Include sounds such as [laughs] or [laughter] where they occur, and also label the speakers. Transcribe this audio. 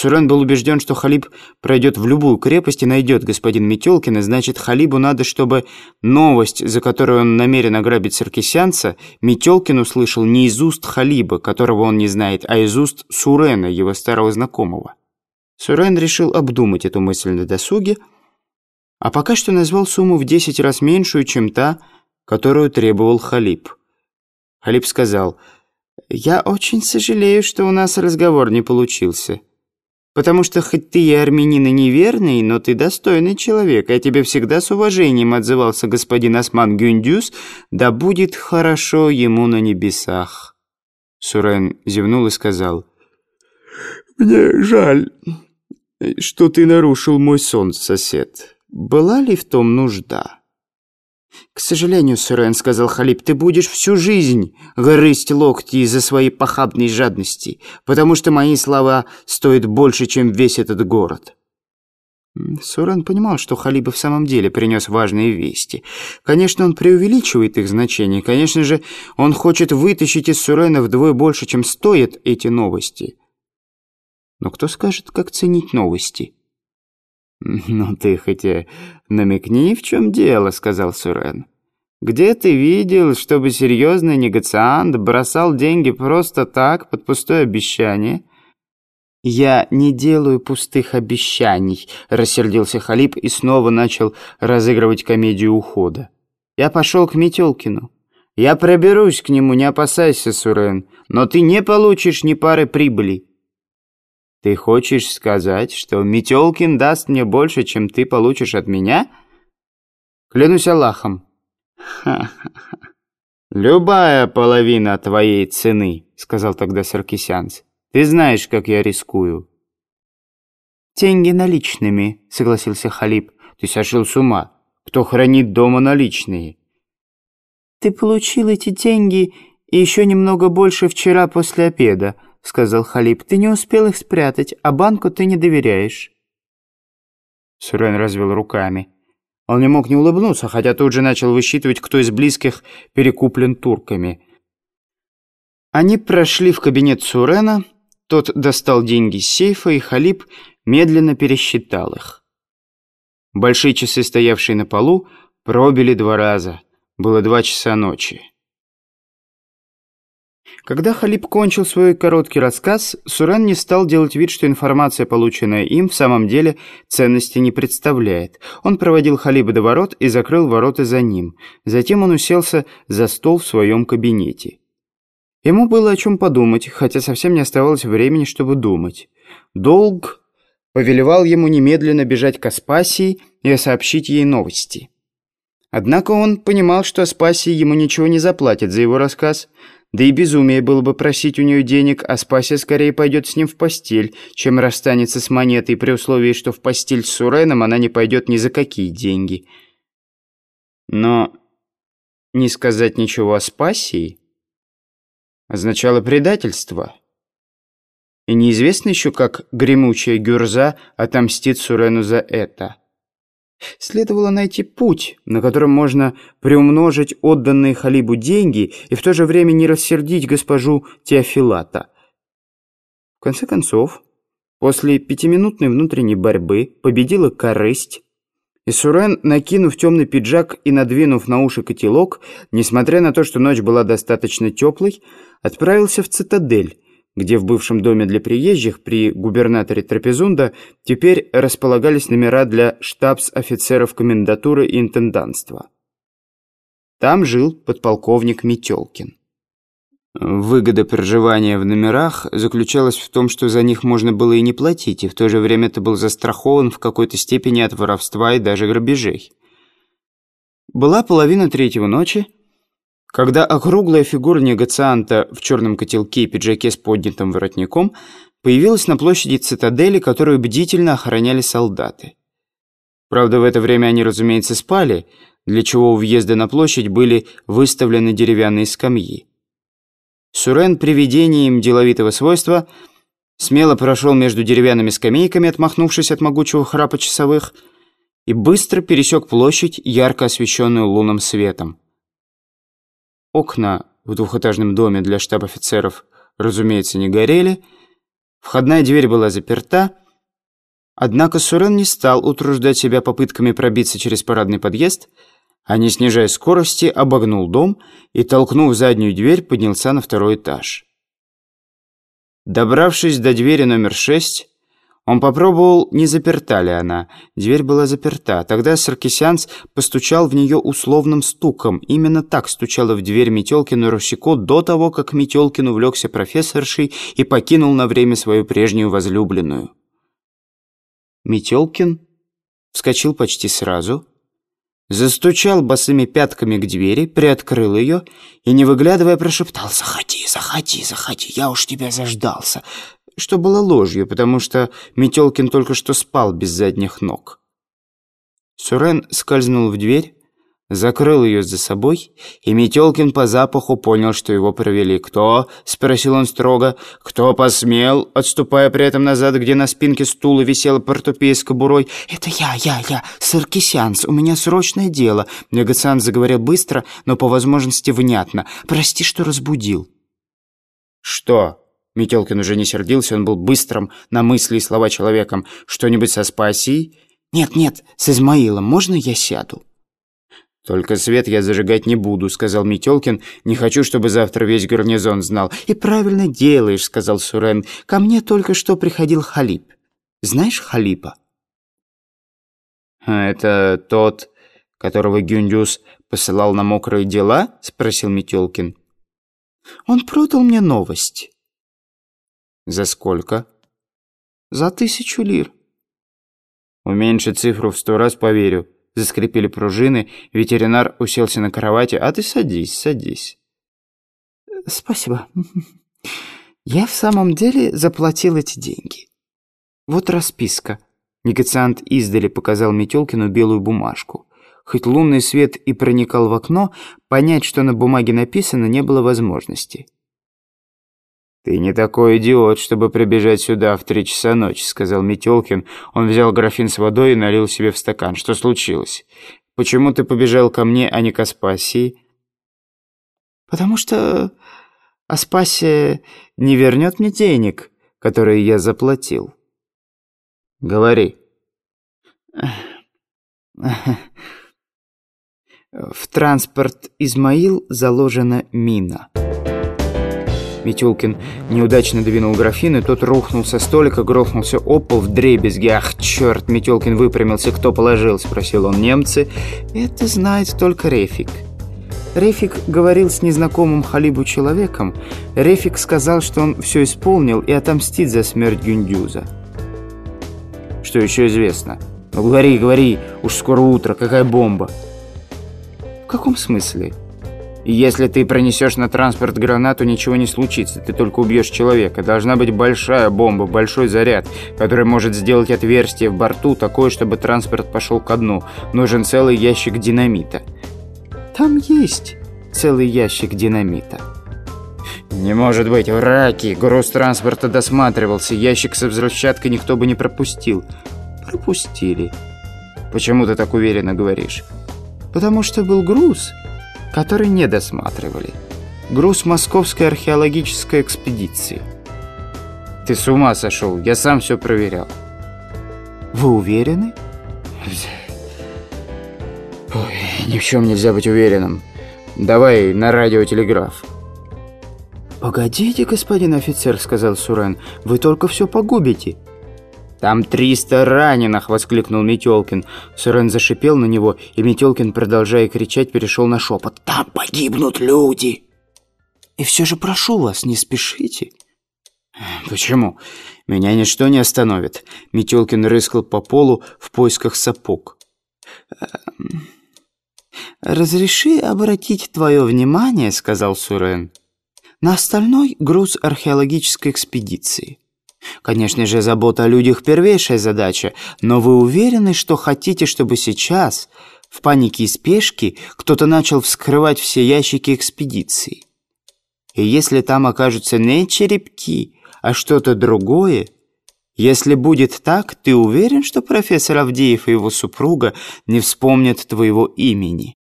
Speaker 1: Сурен был убежден, что Халиб пройдет в любую крепость и найдет господин Метелкина, значит, Халибу надо, чтобы новость, за которую он намерен ограбить саркисянца, Метелкин услышал не из уст Халиба, которого он не знает, а из уст Сурена, его старого знакомого. Сурен решил обдумать эту мысль на досуге, а пока что назвал сумму в десять раз меньшую, чем та, которую требовал Халиб. Халиб сказал, «Я очень сожалею, что у нас разговор не получился». Потому что хоть ты и армянин и неверный, но ты достойный человек, я тебе всегда с уважением отзывался господин Осман Гюндюс, да будет хорошо ему на небесах». Сурен зевнул и сказал, «Мне жаль, что ты нарушил мой сон, сосед. Была ли в том нужда?» «К сожалению, Сурен, — сказал Халиб, — ты будешь всю жизнь грызть локти из-за своей похабной жадности, потому что мои слова стоят больше, чем весь этот город». Сурен понимал, что Халиб в самом деле принес важные вести. Конечно, он преувеличивает их значение. Конечно же, он хочет вытащить из Сурена вдвое больше, чем стоят эти новости. Но кто скажет, как ценить новости? «Ну ты хотя намекни, в чем дело», — сказал Сурен. «Где ты видел, чтобы серьезный негациант бросал деньги просто так, под пустое обещание?» «Я не делаю пустых обещаний», — рассердился Халип и снова начал разыгрывать комедию ухода. «Я пошел к Метелкину. Я проберусь к нему, не опасайся, Сурен, но ты не получишь ни пары прибыли». «Ты хочешь сказать, что Метелкин даст мне больше, чем ты получишь от меня?» «Клянусь Аллахом». «Ха-ха-ха. Любая половина твоей цены», — сказал тогда Саркисянц. «Ты знаешь, как я рискую». «Деньги наличными», — согласился Халиб. «Ты сошел с ума. Кто хранит дома наличные?» «Ты получил эти деньги и еще немного больше вчера после обеда», — сказал Халиб. «Ты не успел их спрятать, а банку ты не доверяешь». Сурен развел руками. Он не мог не улыбнуться, хотя тут же начал высчитывать, кто из близких перекуплен турками. Они прошли в кабинет Сурена, тот достал деньги из сейфа, и Халиб медленно пересчитал их. Большие часы, стоявшие на полу, пробили два раза. Было два часа ночи. Когда Халиб кончил свой короткий рассказ, Сурен не стал делать вид, что информация, полученная им, в самом деле ценности не представляет. Он проводил Халиба до ворот и закрыл ворота за ним. Затем он уселся за стол в своем кабинете. Ему было о чем подумать, хотя совсем не оставалось времени, чтобы думать. Долг повелевал ему немедленно бежать к Аспасии и сообщить ей новости. Однако он понимал, что Аспасии ему ничего не заплатит за его рассказ – да и безумие было бы просить у нее денег, а Спася скорее пойдет с ним в постель, чем расстанется с монетой при условии, что в постель с Суреном она не пойдет ни за какие деньги. Но не сказать ничего о Спасии означало предательство. И неизвестно еще, как гремучая Гюрза отомстит Сурену за это. Следовало найти путь, на котором можно приумножить отданные Халибу деньги и в то же время не рассердить госпожу Теофилата. В конце концов, после пятиминутной внутренней борьбы победила корысть, и Сурен, накинув темный пиджак и надвинув на уши котелок, несмотря на то, что ночь была достаточно теплой, отправился в цитадель, где в бывшем доме для приезжих при губернаторе Трапезунда теперь располагались номера для штабс-офицеров комендатуры и интенданства. Там жил подполковник Метелкин. Выгода проживания в номерах заключалась в том, что за них можно было и не платить, и в то же время ты был застрахован в какой-то степени от воровства и даже грабежей. Была половина третьего ночи, когда округлая фигура негацианта в черном котелке и пиджаке с поднятым воротником появилась на площади цитадели, которую бдительно охраняли солдаты. Правда, в это время они, разумеется, спали, для чего у въезда на площадь были выставлены деревянные скамьи. Сурен, привидением деловитого свойства, смело прошел между деревянными скамейками, отмахнувшись от могучего храпа часовых, и быстро пересек площадь, ярко освещенную лунным светом. Окна в двухэтажном доме для штаб-офицеров, разумеется, не горели, Входная дверь была заперта, однако Сурен не стал утруждать себя попытками пробиться через парадный подъезд, а не снижая скорости, обогнул дом и, толкнув заднюю дверь, поднялся на второй этаж. Добравшись до двери номер шесть, он попробовал, не заперта ли она. Дверь была заперта. Тогда Саркисянц постучал в нее условным стуком. Именно так стучала в дверь Метелкина Русико до того, как Метелкин увлекся профессоршей и покинул на время свою прежнюю возлюбленную. Метелкин вскочил почти сразу, застучал босыми пятками к двери, приоткрыл ее и, не выглядывая, прошептал «Заходи, заходи, заходи, я уж тебя заждался» что было ложью, потому что Метелкин только что спал без задних ног. Сурен скользнул в дверь, закрыл ее за собой, и Метелкин по запаху понял, что его провели. «Кто?» — спросил он строго. «Кто посмел?» Отступая при этом назад, где на спинке стула висела портупея с кобурой. «Это я, я, я, Саркисянс, у меня срочное дело». Негацианс заговорил быстро, но по возможности внятно. «Прости, что разбудил». «Что?» Метелкин уже не сердился, он был быстрым на мысли и слова человеком. «Что-нибудь со Спасией?» «Нет, нет, с Измаилом. Можно я сяду?» «Только свет я зажигать не буду», — сказал Метелкин. «Не хочу, чтобы завтра весь гарнизон знал». «И правильно делаешь», — сказал Сурен. «Ко мне только что приходил Халип. Знаешь Халипа?» «А «Это тот, которого Гюндюс посылал на мокрые дела?» — спросил Метелкин. «Он продал мне новость». «За сколько?» «За тысячу лир». «Уменьши цифру в сто раз, поверю». Заскрипели пружины, ветеринар уселся на кровати. «А ты садись, садись». «Спасибо. [laughs] Я в самом деле заплатил эти деньги. Вот расписка». Негациант издали показал Метелкину белую бумажку. Хоть лунный свет и проникал в окно, понять, что на бумаге написано, не было возможности. «Ты не такой идиот, чтобы прибежать сюда в три часа ночи», — сказал Метелкин. Он взял графин с водой и налил себе в стакан. «Что случилось? Почему ты побежал ко мне, а не к Аспасии?» «Потому что Аспасия не вернет мне денег, которые я заплатил». «Говори». В транспорт Измаил заложена мина. Метелкин неудачно двинул графин, и тот рухнул со столика, грохнулся об пол в дребезги. «Ах, черт!» Метелкин выпрямился. «Кто положил?» – спросил он. «Немцы?» «Это знает только Рефик». Рефик говорил с незнакомым Халибу человеком. Рефик сказал, что он все исполнил и отомстит за смерть Гюндюза. «Что еще известно?» «Ну говори, говори, уж скоро утро, какая бомба?» «В каком смысле?» Если ты пронесешь на транспорт гранату, ничего не случится, ты только убьешь человека. Должна быть большая бомба, большой заряд, который может сделать отверстие в борту такое, чтобы транспорт пошел ко дну. Нужен целый ящик динамита. Там есть целый ящик динамита. Не может быть, враки! Груз транспорта досматривался, ящик со взрывчаткой никто бы не пропустил. Пропустили. Почему ты так уверенно говоришь? Потому что был груз который не досматривали. Груз московской археологической экспедиции. Ты с ума сошел, я сам все проверял. Вы уверены? Ой, ни в чем нельзя быть уверенным. Давай на радиотелеграф. «Погодите, господин офицер», — сказал Сурен, — «вы только все погубите». «Там триста раненых!» — воскликнул Метелкин. Сурен зашипел на него, и Метелкин, продолжая кричать, перешел на шепот. «Там погибнут люди!» «И все же прошу вас, не спешите!» «Почему? Меня ничто не остановит!» Метелкин рыскал по полу в поисках сапог. «Эм, «Разреши обратить твое внимание, — сказал Сурен, — на остальной груз археологической экспедиции». Конечно же, забота о людях – первейшая задача, но вы уверены, что хотите, чтобы сейчас, в панике и спешке, кто-то начал вскрывать все ящики экспедиции? И если там окажутся не черепки, а что-то другое, если будет так, ты уверен, что профессор Авдеев и его супруга не вспомнят твоего имени?»